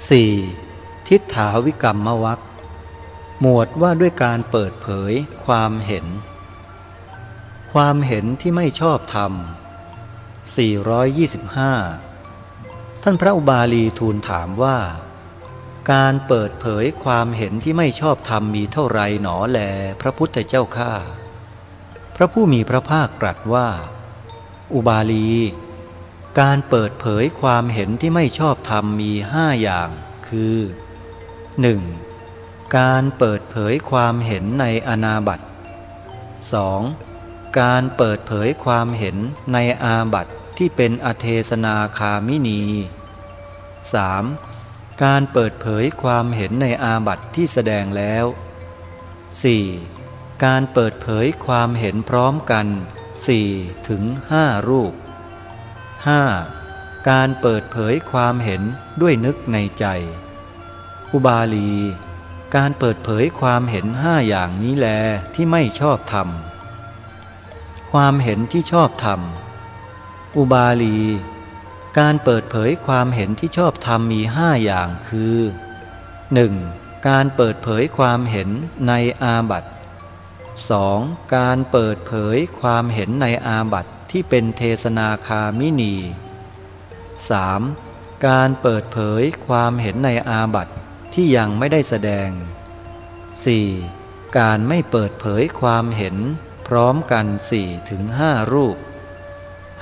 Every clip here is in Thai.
4. ทิฏฐาวิกรรมมวัคหมวดว่าด้วยการเปิดเผยความเห็น ความเห็นที่ไม่ชอบธรรม 425 ท่านพระอุบาลีทูลถามว่า การเปิดเผยความเห็นที่ไม่ชอบธรรมมีเท่าไรหนอแลพระพุทธเจ้าข้าพระผู้มีพระภาคตรัสว่า อุบาลี การเปิดเผยความเห็นที่ไม่ชอบธรรมมีห้าอย่าง คือ 1. การเปิดเผยความเห็นในอนาบัต 2. การเปิดเผยความเห็นในอาบัตที่เป็นอเทศนาคามินี 3. การเปิดเผยความเห็นในอาบัตที่แสดงแล้ว 4. การเปิดเผยความเห็นพร้อมกัน4ถึง5รูป 5. การเปิดเผยความเห็นด้วยนึกในใจ อุบาลี การเปิดเผยความเห็นห้าอย่างนี้แลที่ไม่ชอบธรรม ความเห็นที่ชอบธรรม อุบาลี การเปิดเผยความเห็นที่ชอบธรรมมีห้าอย่างคือ 1. การเปิดเผยความเห็นในอาบัติ 2. การเปิดเผยความเห็นในอาบัติ ที่เป็นเทศนาคามินี 3. การเปิดเผยความเห็นในอาบัติที่ยังไม่ได้แสดง 4. การไม่เปิดเผยความเห็นพร้อมกัน4ถึง5รูป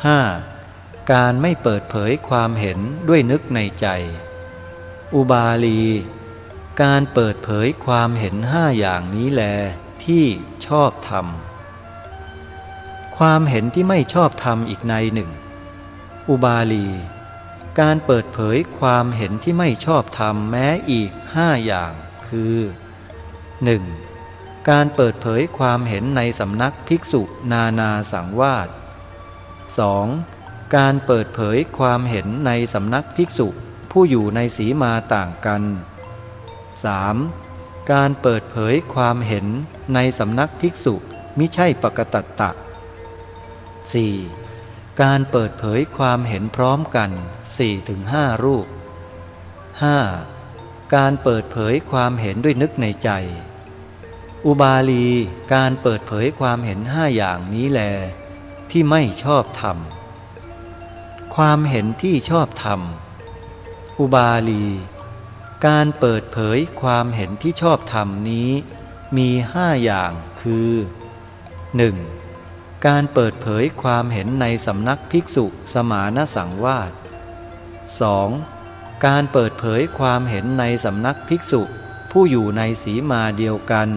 5. การไม่เปิดเผยความเห็นด้วยนึกในใจ อุบาลี การเปิดเผยความเห็นห้าอย่างนี้แลที่ชอบธรร ความเห็นที่ไม่ชอบธรรมอีกในหนึ่ง อุบาลี การเปิดเผยความเห็นที่ไม่ชอบธรรมแม้อีกห้าอย่าง คือ 1. การเปิดเผยความเห็นในสำนักภิกษุนานาสังวาส 2. การเปิดเผยความเห็นในสำนักภิกษุผู้อยู่ในสีมาต่างกัน 3. การเปิดเผยความเห็นในสำนักภิกษุมิใช่ปกตัตตะ 4. การเปิดเผยความเห็นพร้อมกัน 4-5 รูป 5. การเปิดเผยความเห็นด้วยนึกในใจ อุบาลีการเปิดเผยความเห็นห้าอย่างนี้แล ที่ไม่ชอบธรรม ความเห็นที่ชอบธรรม อุบาลี การเปิดเผยความเห็นที่ชอบธรรมนี้ มีห้าอย่างคือ 1. การเปิดเผยความเห็นในสำนักภิกษุสมานสังวาส 2. การเปิดเผยความเห็นในสำนักภิกษุผู้อยู่ในสีมาเดียวกัน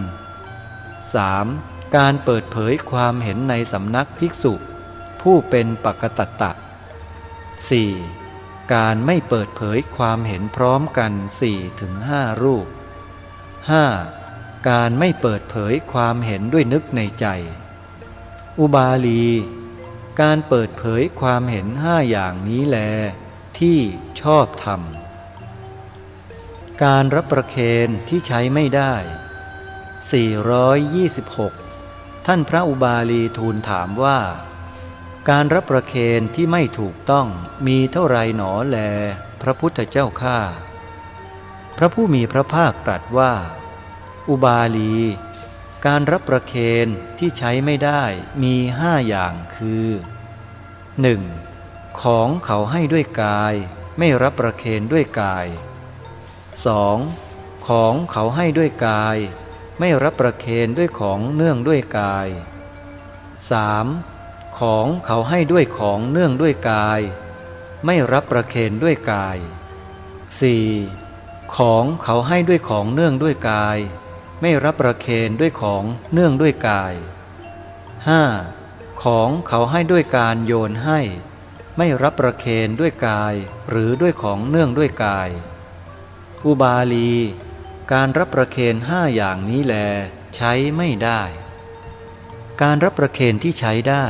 3. การเปิดเผยความเห็นในสำนักภิกษุ ผู้เป็นปกตัตตะ 4. การไม่เปิดเผยความเห็นพร้อมกัน4-5รูป 5. การไม่เปิดเผยความเห็นด้วยนึกในใจ อุบาลี การเปิดเผยความเห็นห้าอย่างนี้แล ที่ชอบธรรม การรับประเคนที่ใช้ไม่ได้ 426 ท่านพระอุบาลีทูลถามว่า การรับประเคนที่ไม่ถูกต้องมีเท่าไรหนอแล พระพุทธเจ้าข้าพระผู้มีพระภาคตรัสว่า อุบาลี การรับประเคนที่ใช้ไม่ได้มีห้าอย่างคือ 1. ของเขาให้ด้วยกายไม่รับประเคนด้วยกาย 2. ของเขาให้ด้วยกาย ไม่รับประเคนด้วยของเนื่องด้วยกาย 3. ของเขาให้ด้วยของเนื่องด้วยกาย ไม่รับประเคนด้วยกาย 4. ของเขาให้ด้วยของเนื่องด้วยกาย ไม่รับประเคนด้วยของเนื่องด้วยกาย 5. ของเขาให้ด้วยการโยนให้ ไม่รับประเคนด้วยกาย หรือด้วยของเนื่องด้วยกาย อุบาลี การรับประเคนห้าอย่างนี้แล ใช้ไม่ได้ การรับประเคนที่ใช้ได้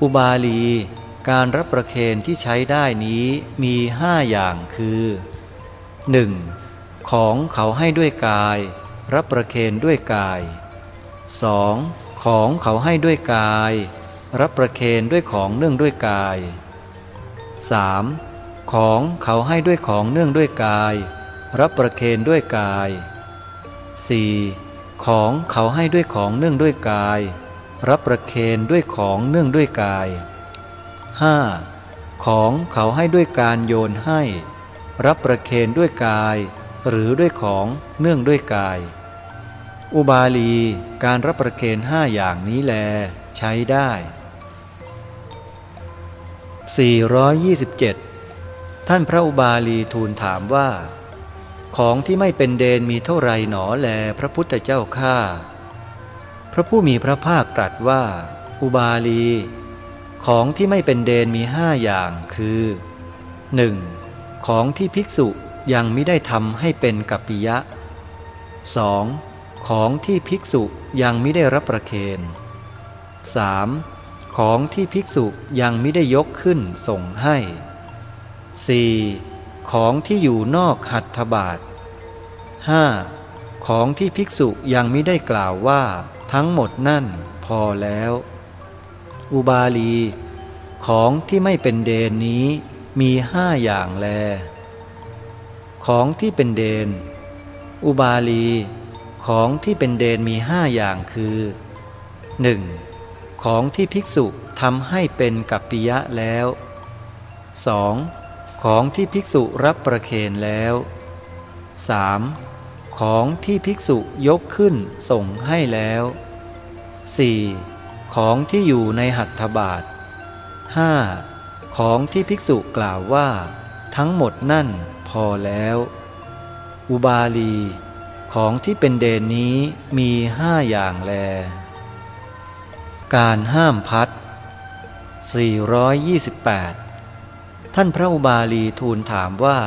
อุบาลี การรับประเคนที่ใช้ได้นี้มีห้าอย่างคือ 1. ของเขาให้ด้วยกาย รับประเคนด้วยกาย 2. ของเขาให้ด้วยกาย รับประเคนด้วยของเนื่องด้วยกาย 3. ของเขาให้ด้วยของเนื่องด้วยกาย รับประเคนด้วยกาย 4. ของเขาให้ด้วยของเนื่องด้วยกาย รับประเคนด้วยของเนื่องด้วยกาย 5. ของเขาให้ด้วยการโยนให้ รับประเคนด้วยกาย หรือด้วยของเนื่องด้วยกาย อุบาลีการรับประเคนห้าอย่างนี้แลใช้ได้ 427 ท่านพระอุบาลีทูลถามว่า ของที่ไม่เป็นเดนมีเท่าไรหนอแลพระพุทธเจ้าข้าพระผู้มีพระภาคตรัสว่า อุบาลี ของที่ไม่เป็นเดนมีห้าอย่างคือ 1. ของที่ภิกษุ ยังไม่ได้ทำให้เป็นกัปปิยะ 2. ของที่ภิกษุยังไม่ได้รับประเคน 3. ของที่ภิกษุยังไม่ได้ยกขึ้นส่งให้ 4. ของที่อยู่นอกหัตถบาท 5. ของที่ภิกษุยังไม่ได้กล่าวว่าทั้งหมดนั่นพอแล้ว อุบาลี ของที่ไม่เป็นเดนนี้มีห้าอย่างแล ของที่เป็นเดน อุบาลี ของที่เป็นเดนมีห้าอย่างคือ 1. ของที่ภิกษุทำให้เป็นกัปปิยะแล้ว 2. ของที่ภิกษุรับประเคนแล้ว 3. ของที่ภิกษุยกขึ้นส่งให้แล้ว 4. ของที่อยู่ในหัตถบาท 5. ของที่ภิกษุกล่าวว่า ทั้งหมดนั่นพอแล้ว อุบาลีของที่เป็นเดนนี้มีห้าอย่างแล การห้ามพัด 428 ท่านพระอุบาลีทูลถามว่า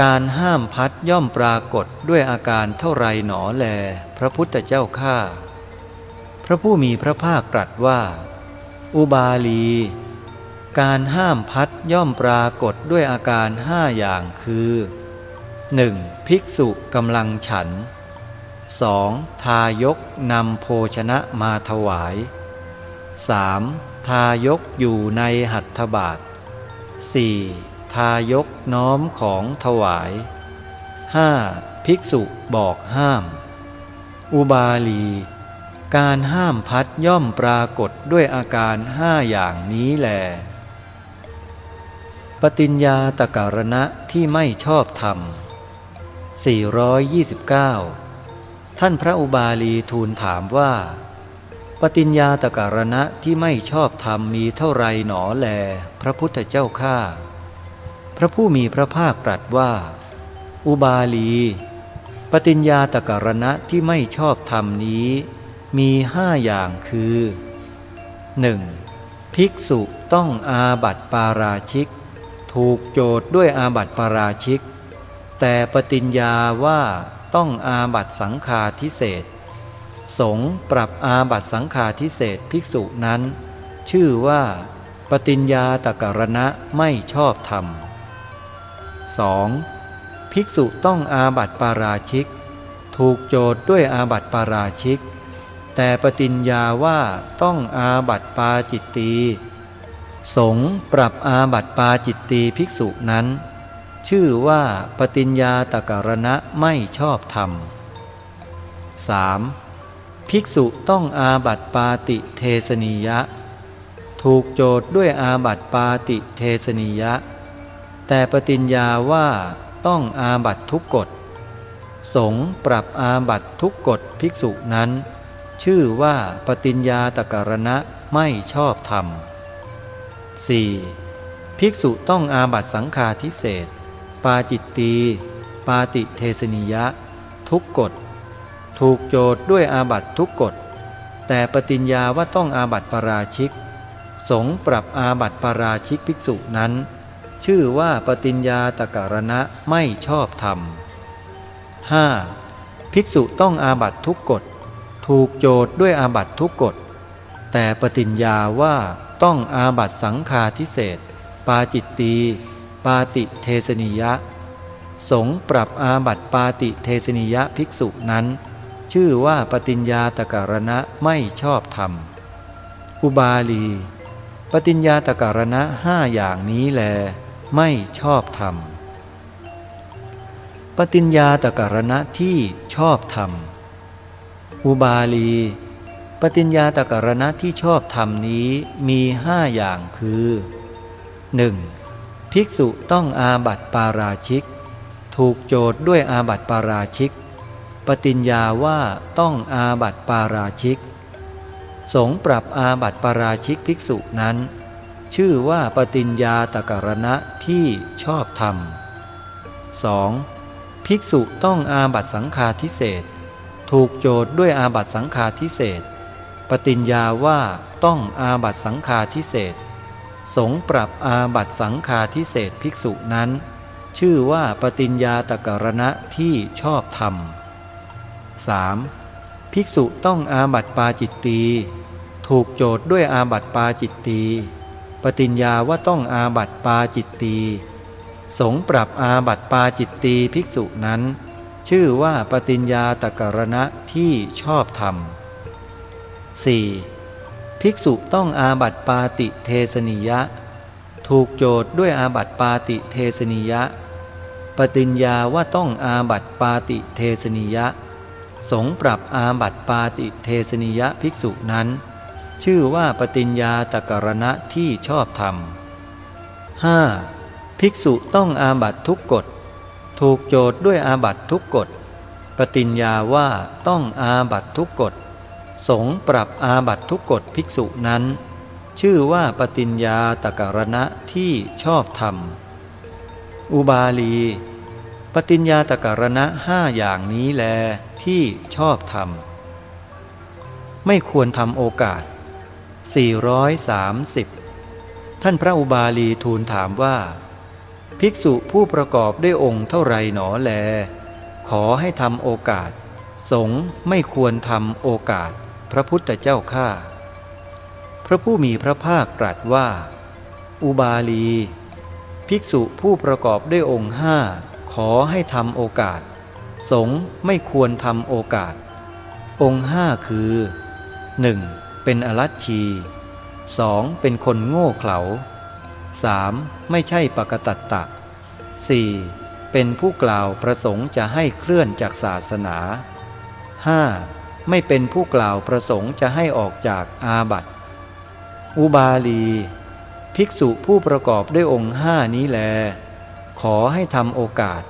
การห้ามพัดย่อมปรากฏด้วยอาการเท่าไรหนอแล พระพุทธเจ้าข้าพระผู้มีพระภาคตรัสว่า อุบาลี การห้ามพัดย่อมปรากฏด้วยอาการห้าอย่างคือ 1. ภิกษุกำลังฉัน 2. ทายกนำโภชนะมาถวาย 3. ทายกอยู่ในหัตถบาท 4. ทายกน้อมของถวาย 5. ภิกษุบอกห้าม อุบาลี การห้ามพัดย่อมปรากฏด้วยอาการห้าอย่างนี้แหละ ปฏิญญาตการณะที่ไม่ชอบธรรม 429 ท่านพระอุบาลีทูลถามว่า ปฏิญญาตการณะที่ไม่ชอบธรรมมีเท่าไรหนอแล พระพุทธเจ้าข้า พระผู้มีพระภาคตรัสว่า อุบาลี ปฏิญญาตการณะที่ไม่ชอบธรรมนี้ มีห้าอย่างคือ 1. ภิกษุต้องอาบัติปาราชิก ถูกโจทย์ด้วยอาบัติปาราชิก แต่ปฏิญญาว่าต้องอาบัติสังฆาทิเศษสงปรับอาบัติสังฆาทิเศษภิกษุนั้น ชื่อว่าปฏิญญาตกรณะไม่ชอบธรรม 2. ภิกษุต้องอาบัติปาราชิก ถูกโจทย์ด้วยอาบัติปาราชิก แต่ปฏิญญาว่าต้องอาบัติปาจิตตี สงปรับอาบัติปาจิตตีภิกษุนั้น ชื่อว่าปฏิญญาตกรณะไม่ชอบธรรม 3. ภิกษุต้องอาบัติปาติเทสนิยะ ถูกโจทย์ด้วยอาบัติปาติเทสนิยะ แต่ปฏิญญาว่าต้องอาบัติทุกกฎ สงปรับอาบัติทุกกฎภิกษุนั้น ชื่อว่าปฏิญญาตกรณะไม่ชอบธรรม 4. ภิกษุต้องอาบัตสังฆาทิเศษ ปาจิตตี ปาติเทสนิยะ ทุกกฎ ถูกโจทย์ด้วยอาบัตทุกกฎ แต่ปฏิญญาว่าต้องอาบัตปราชิก สงปรับอาบัตปราชิกภิกษุนั้น ชื่อว่าปฏิญญาตการณะไม่ชอบธรรม 5. ภิกษุต้องอาบัตทุกกฎ ถูกโจทย์ด้วยอาบัตทุกกฎ แต่ปฏิญญาว่า ต้องอาบัตสังฆาทิเศษปาจิตตีปาติเทสนิยะ สงปรับอาบัตปาติเทสนิยะภิกษุนั้น ชื่อว่าปฏิญญาตการณะไม่ชอบธรรม อุบาลี ปฏิญญาตการณะห้าอย่างนี้แล ไม่ชอบธรรม ปฏิญญาตกรณะที่ชอบธรรม อุบาลี ปฏิญญาตกรณะที่ชอบธรรมนี้มีห้าอย่างคือ 1. ภิกษุต้องอาบัติปาราชิก ถูกโจทย์ด้วยอาบัติปาราชิก ปฏิญญาว่าต้องอาบัติปาราชิก สงปรับอาบัติปาราชิกภิกษุนั้น ชื่อว่าปฏิญญาตกรณะที่ชอบธรรม 2. ภิกษุต้องอาบัติสังฆาทิเศษถูกโจทย์ด้วยอาบัติสังฆาทิเศษ ปฏิญญาว่าต้องอาบัตสังฆาทิเศษสงปรับอาบัตสังฆาทิเศษภิกษุนั้น ชื่อว่าปฏิญญาตกรณะที่ชอบธรรม 3. ภิกษุต้องอาบัตปาจิตตี ถูกโจทย์ด้วยอาบัตปาจิตตีปฏิญญาว่าต้องอาบัตปาจิตตีสงปรับอาบัตปาจิตตีภิกษุนั้น ชื่อว่าปฏิญญาตกรณะที่ชอบธรรม 4. ภิกษุต้องอาบัติปาติเทสนิยะ ถูกโจทย์ด้วยอาบัติปาติเทสนิยะ ปฏิญญาว่าต้องอาบัติปาติเทสนิยะ สงปรับอาบัติปาติเทสนิยะภิกษุนั้น ชื่อว่าปฏิญญาตกรณะที่ชอบธรรม 5. ภิกษุต้องอาบัติทุกกฎ ถูกโจทย์ด้วยอาบัติทุกกฎ ปฏิญญาว่าต้องอาบัติทุกกฎ สงปรับอาบัตทุกกฎภิกษุนั้น ชื่อว่าปฏิญญาตกรณะที่ชอบธรรม อุบาลี ปฏิญญาตกรณะห้าอย่างนี้แลที่ชอบธรรม ไม่ควรทำโอกาส 430 ท่านพระอุบาลีทูลถามว่า ภิกษุผู้ประกอบด้วยองค์เท่าไรหนอแล ขอให้ทำโอกาส สงไม่ควรทำโอกาส พระพุทธเจ้าข้าพระผู้มีพระภาคตรัสว่า อุบาลี ภิกษุผู้ประกอบด้วยองค์ห้าขอให้ทำโอกาส สงไม่ควรทำโอกาส องค์ห้าคือ 1. เป็นอรัชชี 2. เป็นคนโง่เขลา 3. ไม่ใช่ปกตัตตะ 4. เป็นผู้กล่าวประสงค์จะให้เคลื่อนจากศาสนา 5. ไม่เป็นผู้กล่าวประสงค์จะให้ออกจากอาบัติ อุบาลี ภิกษุผู้ประกอบด้วยองค์ห้านี้แล ขอให้ทำโอกาส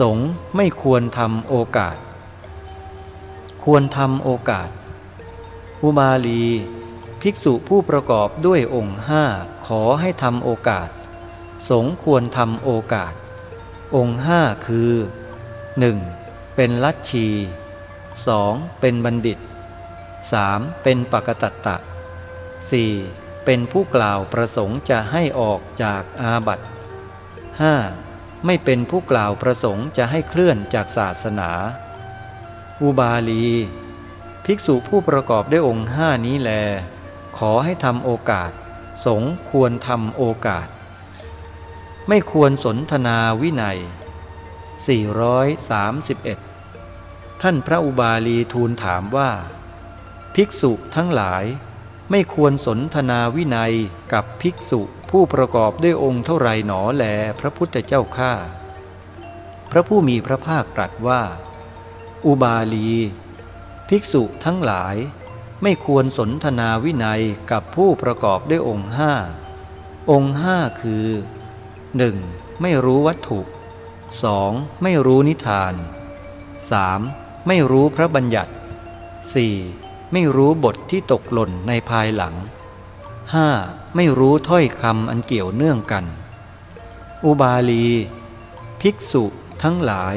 สงไม่ควรทำโอกาส ควรทำโอกาส อุบาลี ภิกษุผู้ประกอบด้วยองค์ห้าขอให้ทำโอกาส สงควรทำโอกาส องค์ห้าคือ 1. เป็นลัทชี 2. เป็นบัณฑิต 3. เป็นปกตัตตะ 4. เป็นผู้กล่าวประสงค์จะให้ออกจากอาบัติ 5. ไม่เป็นผู้กล่าวประสงค์จะให้เคลื่อนจากศาสนา อุบาลี ภิกษุผู้ประกอบด้วยองค์ห้านี้แล ขอให้ทำโอกาส สงควรทำโอกาส ไม่ควรสนทนาวินัย 431 ท่านพระอุบาลีทูลถามว่า ภิกษุทั้งหลาย ไม่ควรสนทนาวินัยกับภิกษุผู้ประกอบด้วยองค์เท่าไรหนอแลพระพุทธเจ้าข้าพระผู้มีพระภาคตรัสว่า อุบาลี ภิกษุทั้งหลาย ไม่ควรสนทนาวินัยกับผู้ประกอบด้วยองค์ห้าองค์ห้าคือ 1. ไม่รู้วัตถุ 2. ไม่รู้นิทาน 3. ไม่รู้พระบัญญัติ 4. ไม่รู้บทที่ตกหล่นในภายหลัง 5. ไม่รู้ถ้อยคำอันเกี่ยวเนื่องกัน อุบาลี ภิกษุทั้งหลาย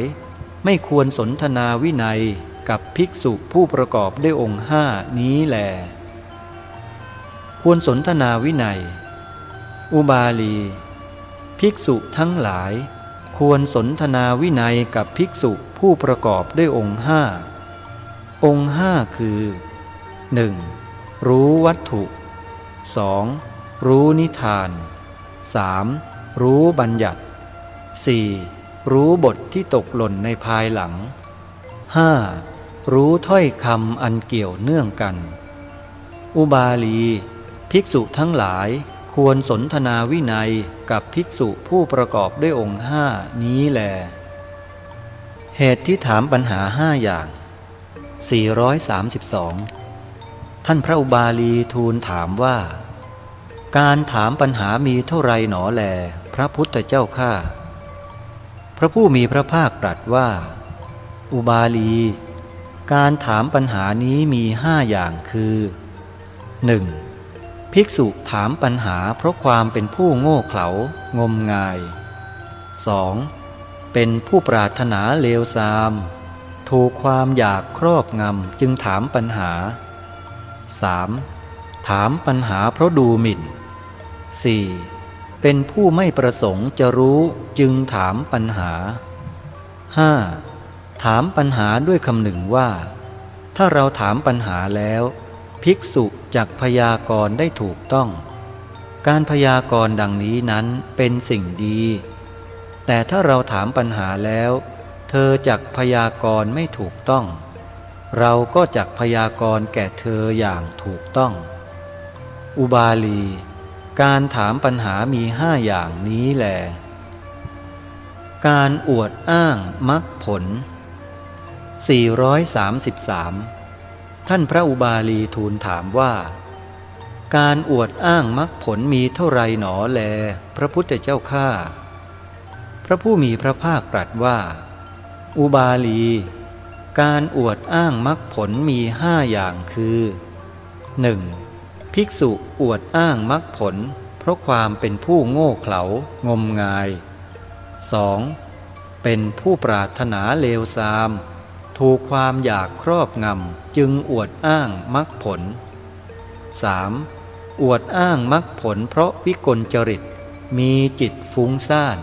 ไม่ควรสนทนาวินัยกับภิกษุผู้ประกอบด้วยองค์ห้านี้แลควรสนทนาวินัย อุบาลี ภิกษุทั้งหลาย ควรสนทนาวินัยกับภิกษุ ผู้ประกอบด้วยองค์ห้าองค์ห้าคือ 1. รู้วัตถุ 2. รู้นิทาน 3. รู้บัญญัติ 4. รู้บทที่ตกหล่นในภายหลัง 5. รู้ถ้อยคำอันเกี่ยวเนื่องกัน อุบาลี ภิกษุทั้งหลายควรสนทนาวินัยกับภิกษุผู้ประกอบด้วยองค์ห้านี้แหละ เหตุที่ถามปัญหาห้าอย่าง 432 ท่านพระอุบาลีทูลถามว่า การถามปัญหามีเท่าไรหนอแล พระพุทธเจ้าข้าพระผู้มีพระภาคตรัสว่า อุบาลี การถามปัญหานี้มีห้าอย่างคือ 1. ภิกษุถามปัญหาเพราะความเป็นผู้โง่เขลางมงาย 2. เป็นผู้ปรารถนาเลวทราม ถูกความอยากครอบงำจึงถามปัญหา 3. ถามปัญหาเพราะดูหมิ่น 4. เป็นผู้ไม่ประสงค์จะรู้จึงถามปัญหา 5. ถามปัญหาด้วยคำหนึ่งว่า ถ้าเราถามปัญหาแล้ว ภิกษุจักพยากรณ์ได้ถูกต้อง การพยากรณ์ดังนี้นั้นเป็นสิ่งดี แต่ถ้าเราถามปัญหาแล้ว เธอจักพยากรณ์ไม่ถูกต้อง เราก็จักพยากรณ์แก่เธออย่างถูกต้อง อุบาลี การถามปัญหามีห้าอย่างนี้แหลการอวดอ้างมรรคผล 433 ท่านพระอุบาลีทูลถามว่า การอวดอ้างมรรคผลมีเท่าไรหนอแล พระพุทธเจ้าข้า ระผู้มีพระภาคตรัสว่า อุบาลี การอวดอ้างมรรคผลมีห้าอย่างคือ 1. ภิกษุอวดอ้างมรรคผล เพราะความเป็นผู้โง่เขลางมงาย 2. เป็นผู้ปรารถนาเลวทราม ถูกความอยากครอบงำจึงอวดอ้างมรรคผล 3. อวดอ้างมรรคผลเพราะวิกลจริต มีจิตฟุ้งซ่าน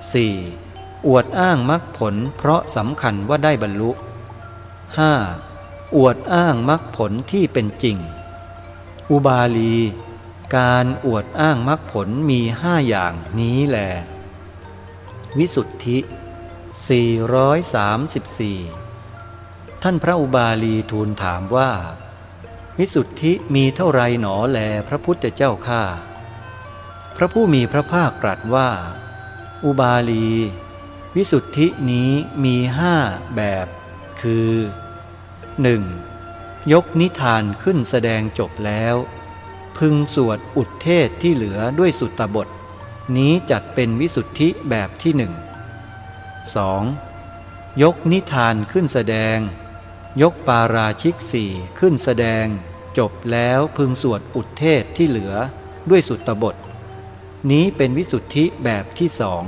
4. อวดอ้างมรรคผลเพราะสำคัญว่าได้บรรลุ 5. อวดอ้างมรรคผลที่เป็นจริง อุบาลี การอวดอ้างมรรคผลมีห้าอย่างนี้แหละวิสุทธิ 434 ท่านพระอุบาลีทูลถามว่า วิสุทธิมีเท่าไรหนอแลพระพุทธเจ้าข้าพระผู้มีพระภาคตรัสว่า อุบาลี วิสุทธินี้มีห้าแบบ คือ 1. ยกนิทานขึ้นแสดงจบแล้ว พึงสวดอุทเทศที่เหลือด้วยสุตตบท นี้จัดเป็นวิสุทธิแบบที่หนึ่ง 2. ยกนิทานขึ้นแสดง ยกปาราชิกสี่ขึ้นแสดง จบแล้วพึงสวดอุทเทศที่เหลือด้วยสุตตบท นี้เป็นวิสุทธิแบบที่สอง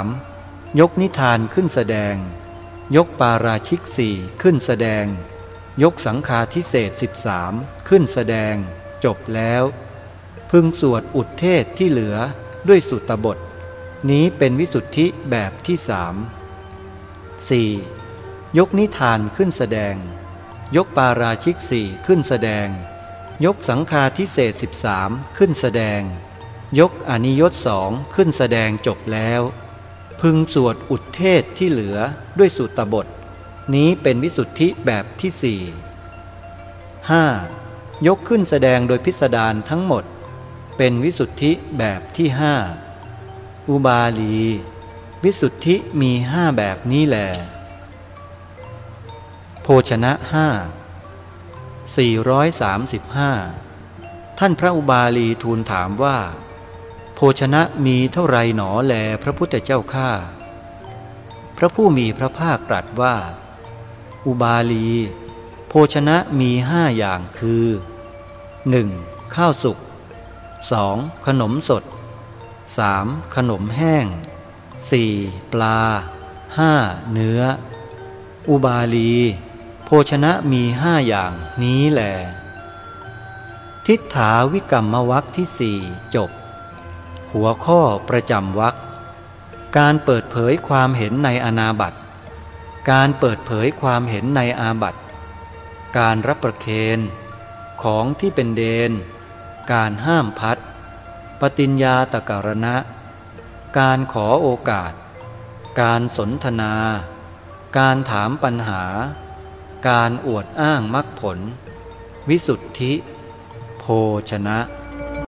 3. ยกนิทานขึ้นแสดง ยกปาราชิกสี่ขึ้นแสดง ยกสังฆาทิเศษสิบสามขึ้นแสดง จบแล้ว พึงสวดอุทเทศที่เหลือด้วยสุตบท นี้เป็นวิสุทธิแบบที่สาม 4. ยกนิทานขึ้นแสดง ยกปาราชิกสี่ขึ้นแสดง ยกสังฆาทิเศษสิบสามขึ้นแสดง ยกอนิยตสองขึ้นแสดงจบแล้ว พึงสวดอุทเทศที่เหลือด้วยสุตบท นี้เป็นวิสุทธิแบบที่สี่ห้ายกขึ้นแสดงโดยพิสดารทั้งหมด เป็นวิสุทธิแบบที่ห้าอุบาลี วิสุทธิมีห้าแบบนี้แหลโภชนะห้าสี่ร้อยสามสิบห้าท่านพระอุบาลีทูลถามว่า โภชนะมีเท่าไรหนอแลพระพุทธเจ้าข้าพระผู้มีพระภาคตรัสว่า อุบาลี โภชนะมีห้าอย่างคือ 1. ข้าวสุก 2. ขนมสด 3. ขนมแห้ง 4. ปลา 5. เนื้อ อุบาลี โภชนะมีห้าอย่างนี้แหลทิฏฐาวิกรรมวักที่สี่จบ หัวข้อประจำวักการเปิดเผยความเห็นในอนาบัตการเปิดเผยความเห็นในอาบัตการรับประเคนของที่เป็นเดน การห้ามพัด ปฏิญญาตะการณะ การขอโอกาส การสนทนา การถามปัญหา การอวดอ้างมรรคผล วิสุทธิ โภชนะ